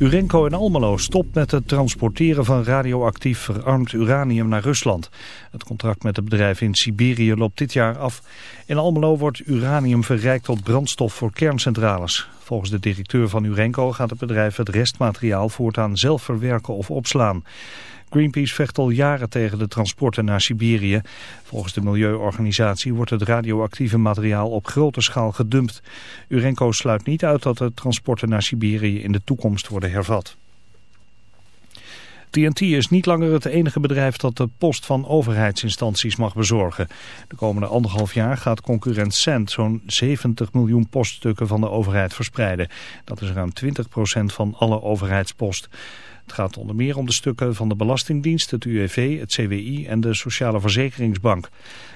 Urenco in Almelo stopt met het transporteren van radioactief verarmd uranium naar Rusland. Het contract met het bedrijf in Siberië loopt dit jaar af. In Almelo wordt uranium verrijkt tot brandstof voor kerncentrales. Volgens de directeur van Urenco gaat het bedrijf het restmateriaal voortaan zelf verwerken of opslaan. Greenpeace vecht al jaren tegen de transporten naar Siberië. Volgens de milieuorganisatie wordt het radioactieve materiaal op grote schaal gedumpt. Urenco sluit niet uit dat de transporten naar Siberië in de toekomst worden hervat. TNT is niet langer het enige bedrijf dat de post van overheidsinstanties mag bezorgen. De komende anderhalf jaar gaat concurrent Cent zo'n 70 miljoen poststukken van de overheid verspreiden. Dat is ruim 20% van alle overheidspost. Het gaat onder meer om de stukken van de Belastingdienst, het UWV, het CWI en de Sociale Verzekeringsbank.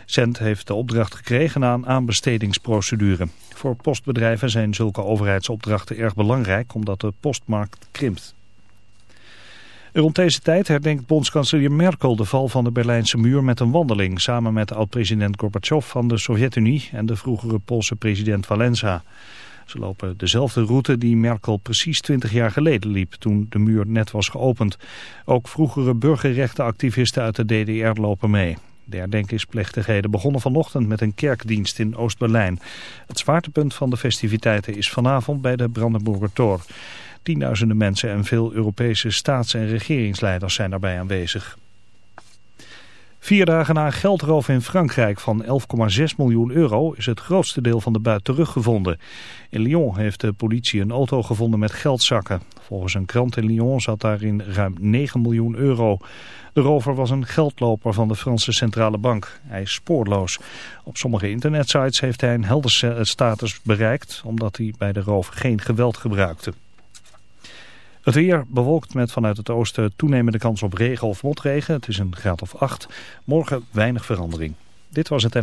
Cent heeft de opdracht gekregen een aanbestedingsprocedure. Voor postbedrijven zijn zulke overheidsopdrachten erg belangrijk omdat de postmarkt krimpt. Rond deze tijd herdenkt bondskanselier Merkel de val van de Berlijnse muur met een wandeling... samen met oud-president Gorbachev van de Sovjet-Unie en de vroegere Poolse president Valenza. Ze lopen dezelfde route die Merkel precies 20 jaar geleden liep toen de muur net was geopend. Ook vroegere burgerrechtenactivisten uit de DDR lopen mee. De herdenkingsplechtigheden begonnen vanochtend met een kerkdienst in Oost-Berlijn. Het zwaartepunt van de festiviteiten is vanavond bij de Brandenburger Tor. Tienduizenden mensen en veel Europese staats- en regeringsleiders zijn daarbij aanwezig. Vier dagen na geldroof in Frankrijk van 11,6 miljoen euro is het grootste deel van de buit teruggevonden. In Lyon heeft de politie een auto gevonden met geldzakken. Volgens een krant in Lyon zat daarin ruim 9 miljoen euro. De rover was een geldloper van de Franse Centrale Bank. Hij is spoorloos. Op sommige internetsites heeft hij een helder status bereikt omdat hij bij de roof geen geweld gebruikte. Het weer bewolkt met vanuit het oosten toenemende kans op regen of motregen. Het is een graad of 8. Morgen weinig verandering. Dit was het.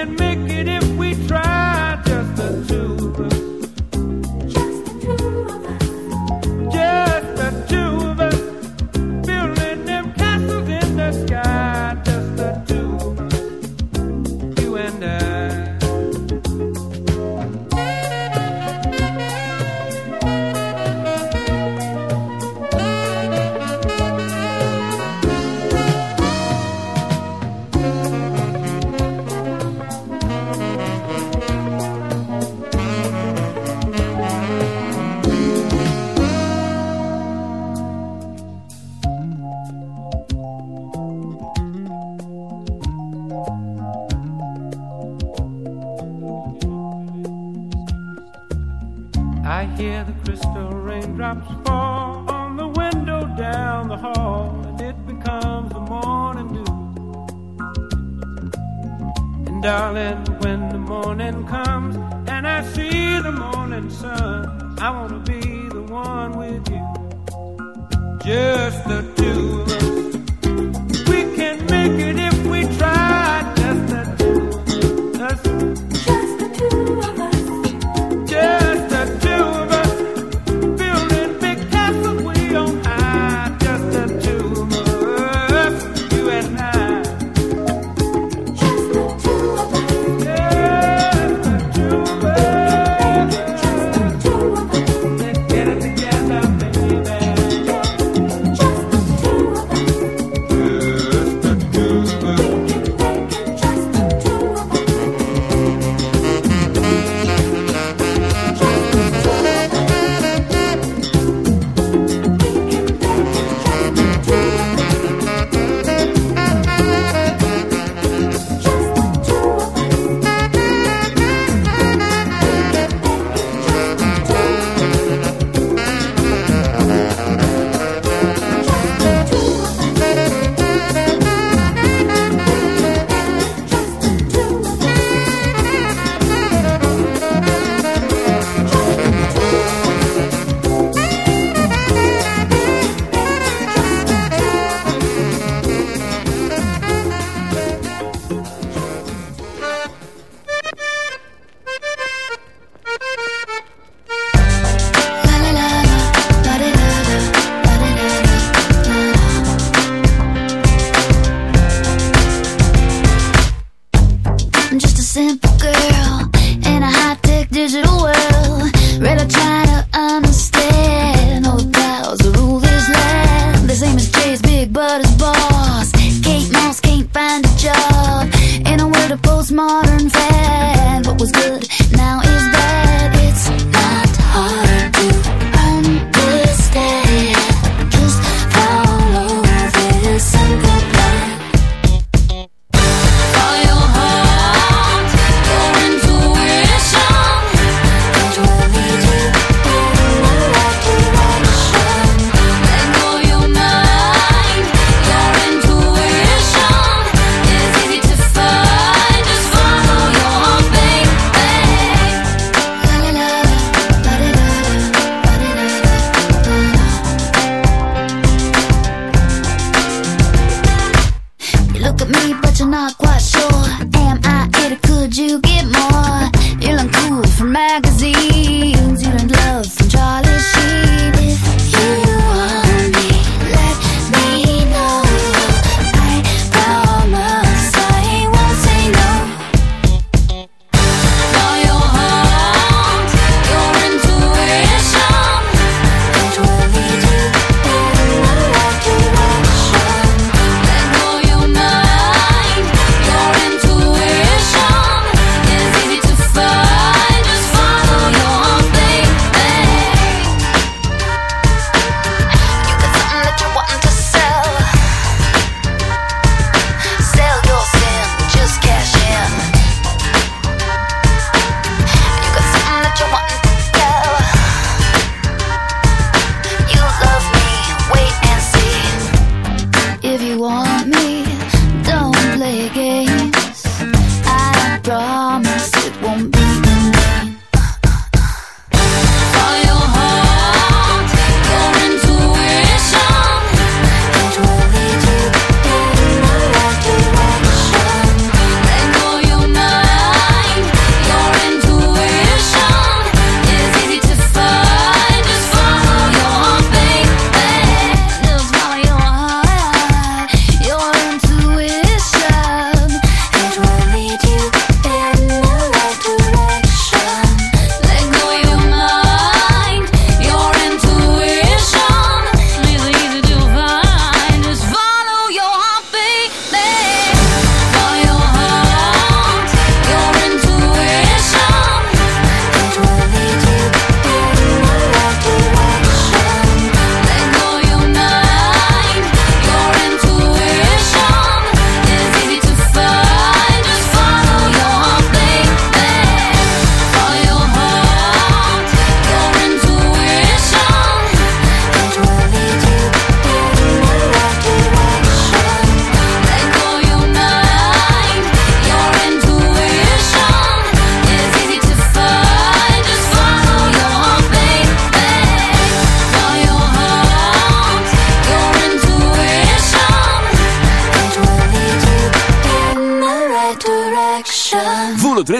can make it if we try, just the two of us.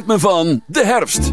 Ritme van de herfst.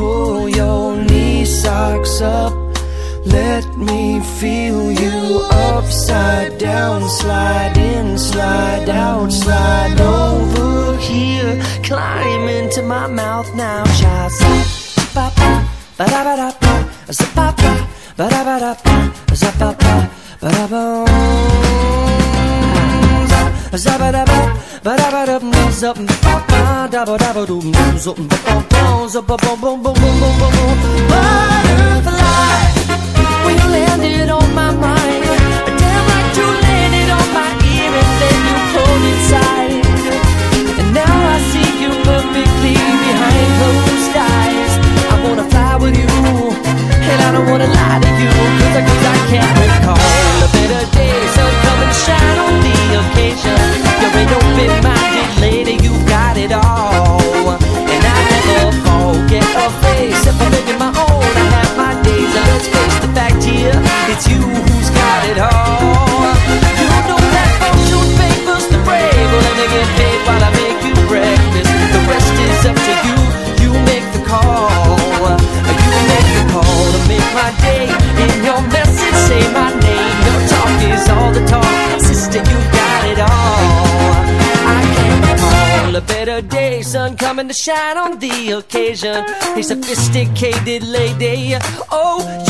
pull your knee socks up. Let me feel you upside down, slide in, slide out, slide over here, climb into my mouth now, child. Ba ba ba da ba da ba, ba ba ba da ba da ba, ba ba ba da ba. Zabba ba ba ba ba ba ba, ba ba ba ba ba ba ba, butterfly. Coming to shine on the occasion. A sophisticated lady. Oh,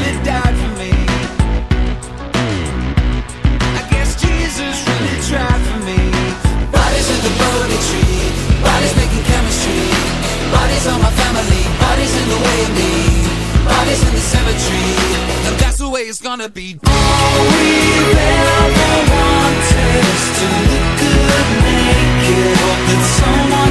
Bodies in the cemetery, and that's the way it's gonna be. All we've ever wanted is to look good naked. That someone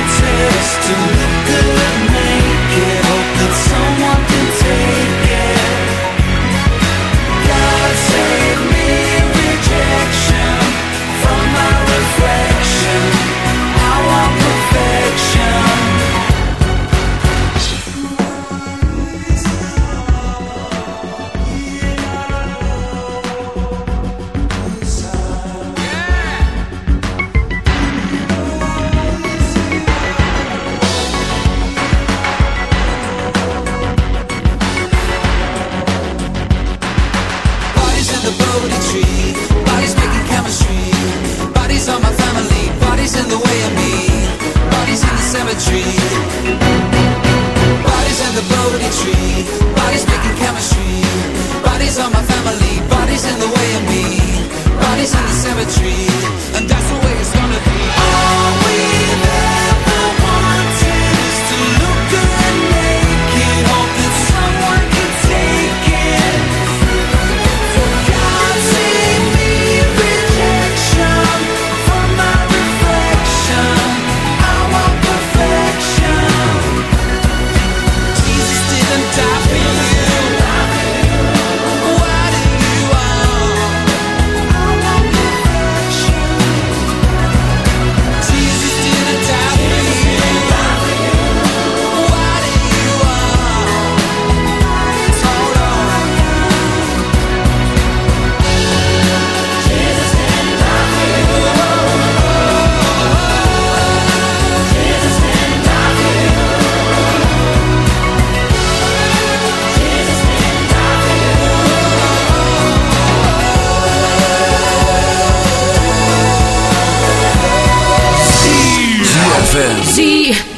is to look good ZFM.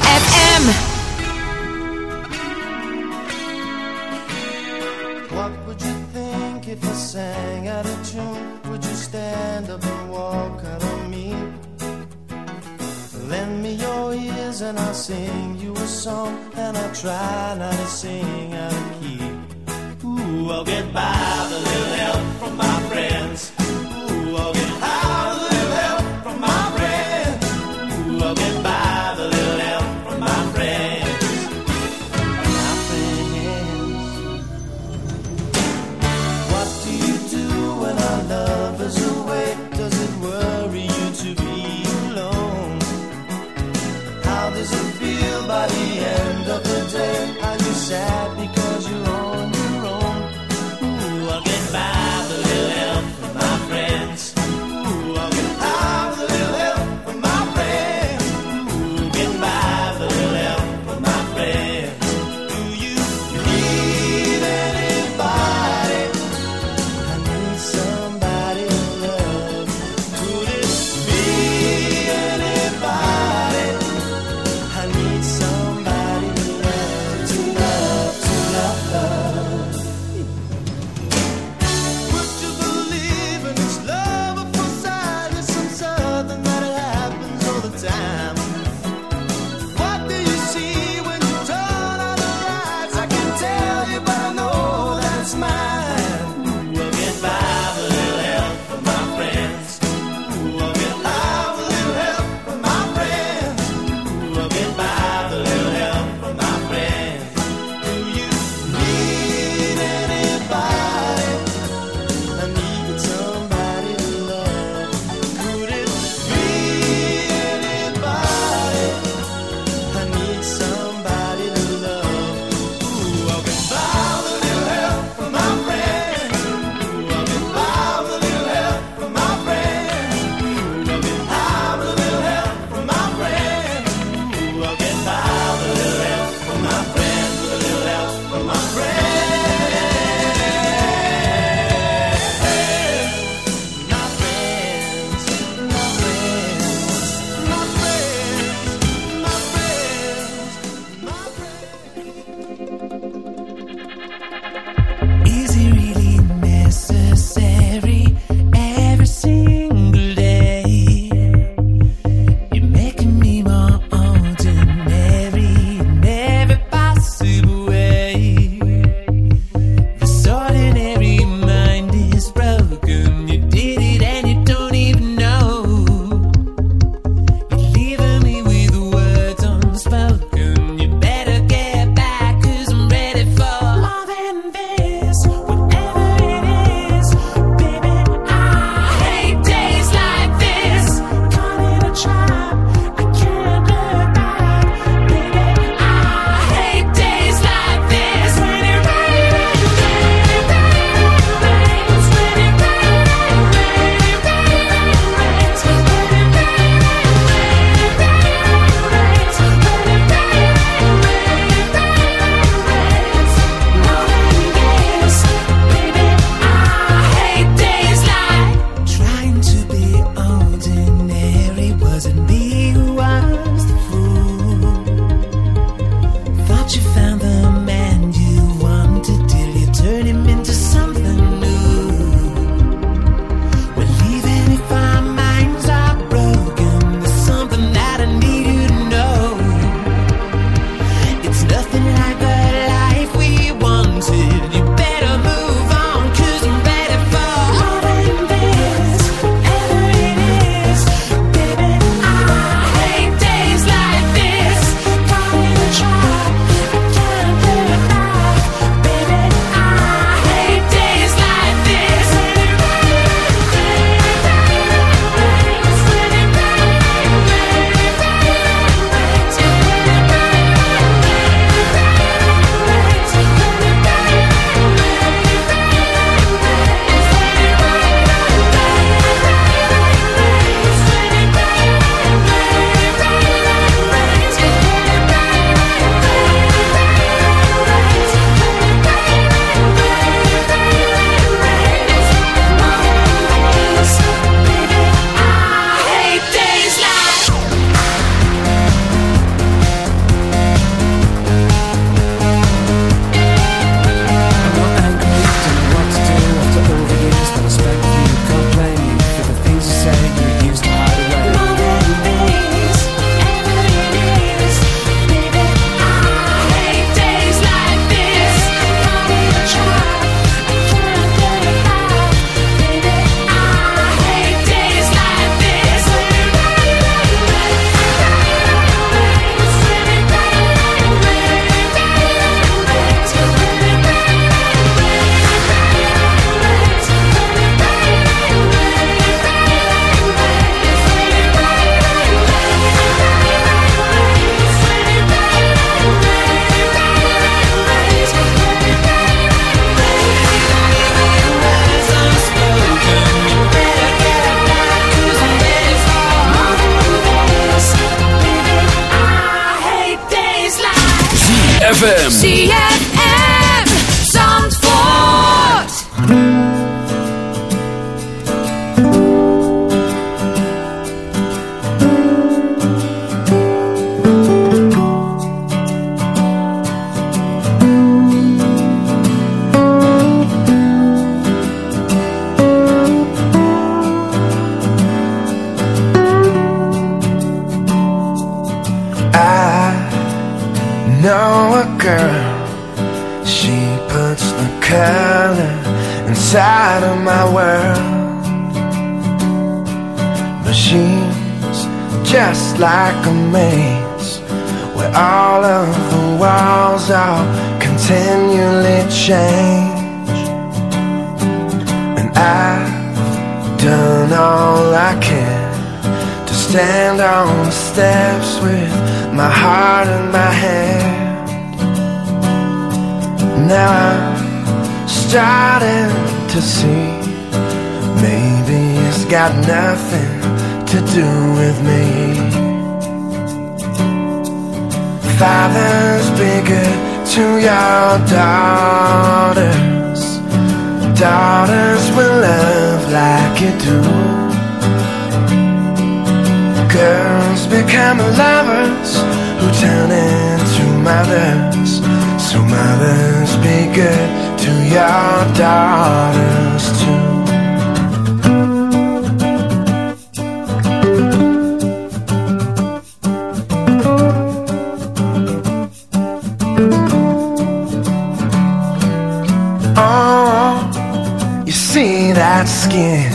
Do. Girls become lovers who turn into mothers. So mothers be good to your daughters too. Oh, you see that skin?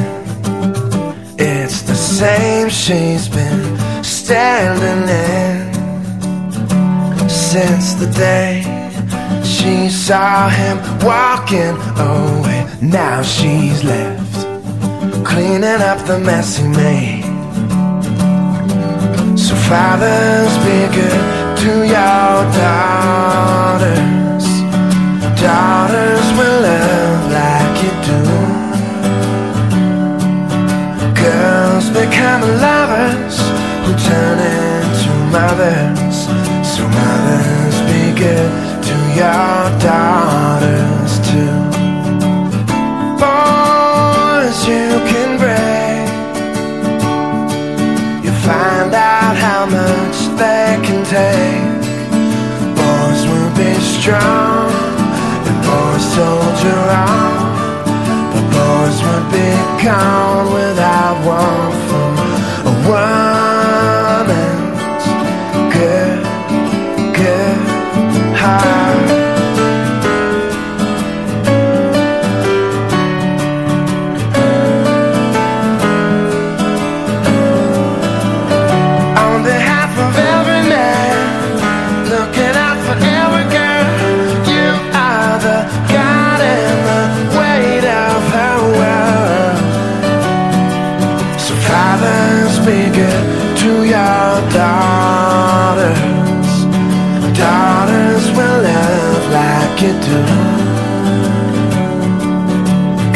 She's been standing in since the day she saw him walking away. Now she's left cleaning up the mess he made. So fathers, be good to your daughters. Daughters will love Girls become lovers who turn into mothers. So mothers, be good to your daughters too. Boys, you can break. You find out how much they can take. Boys will be strong, and boys soldier on. But boys would be gone without one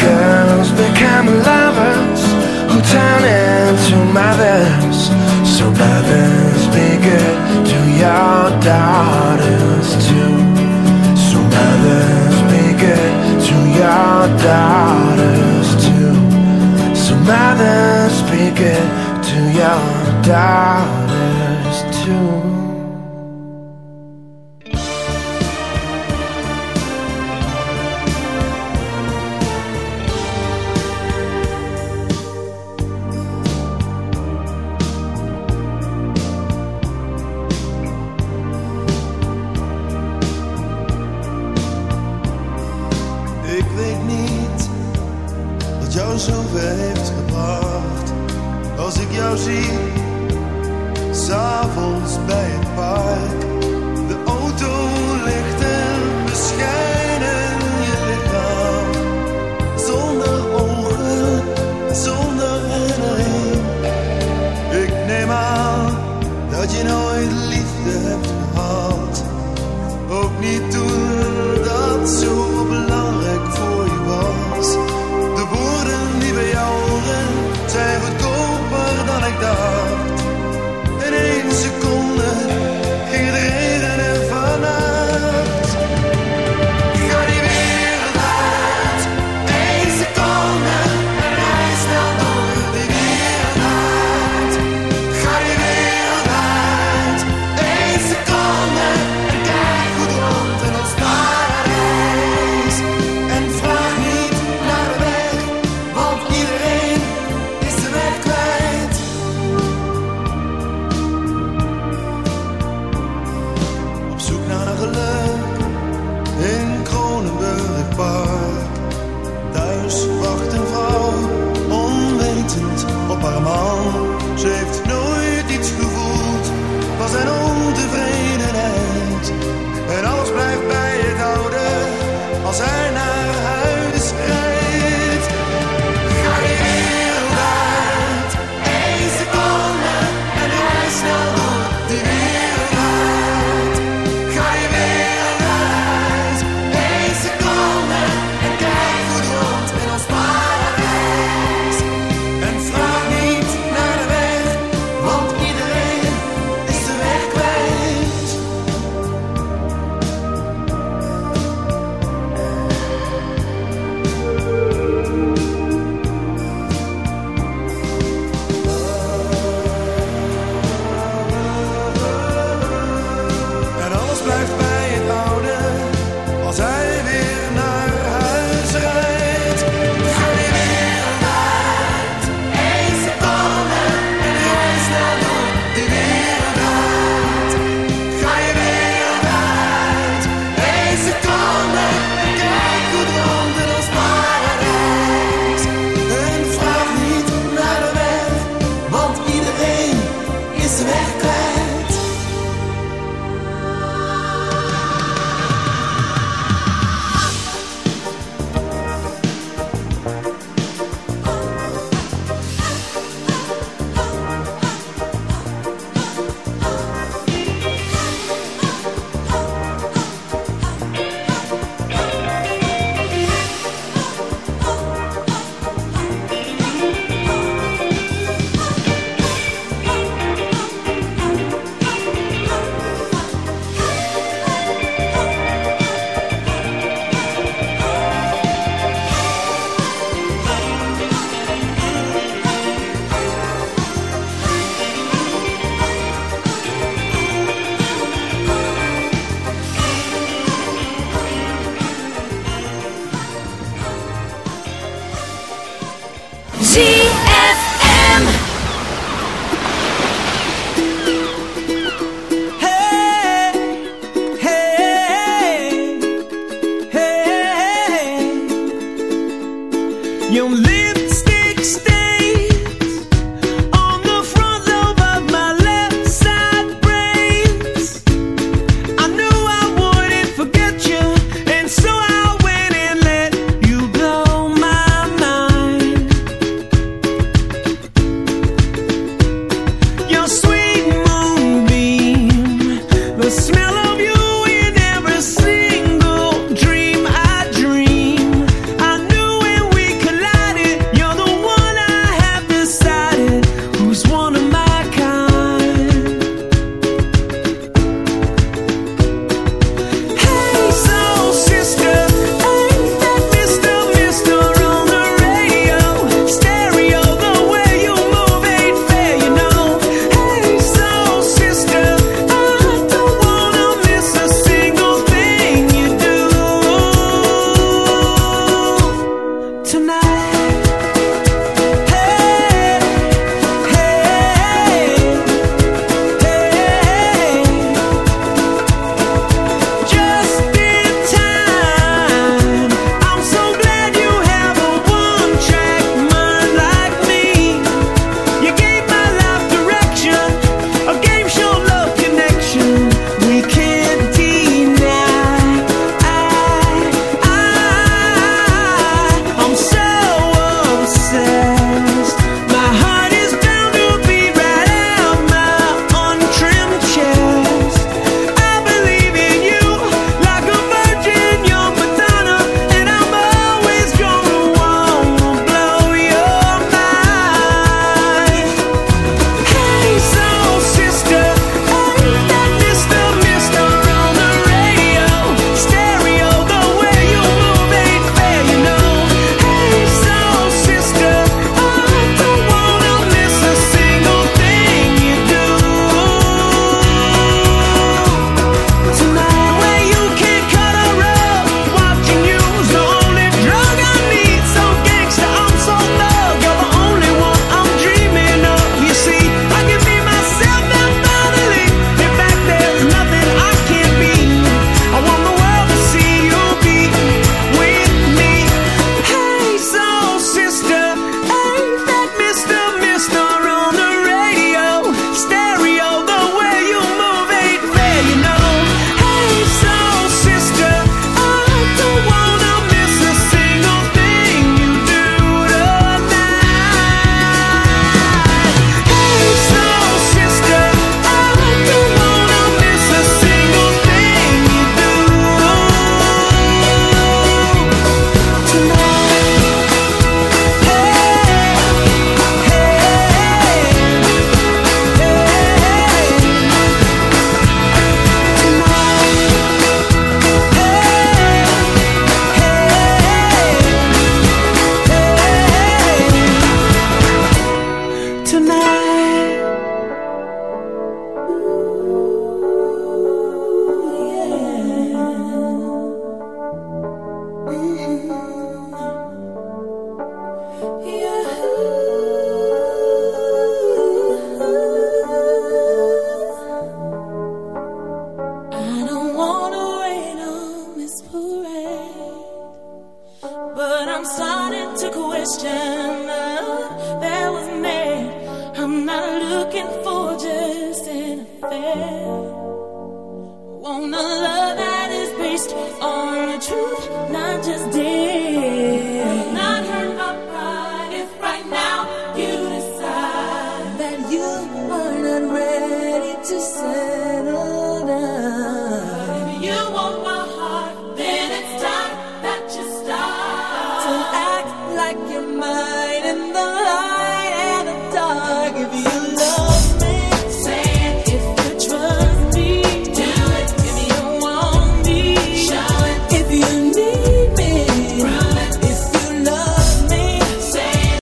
Girls become lovers who turn into mothers. So mothers, be good to your daughters too. So mothers, be good to your daughters too. So mothers, be good to your daughters too. Zie, s'avonds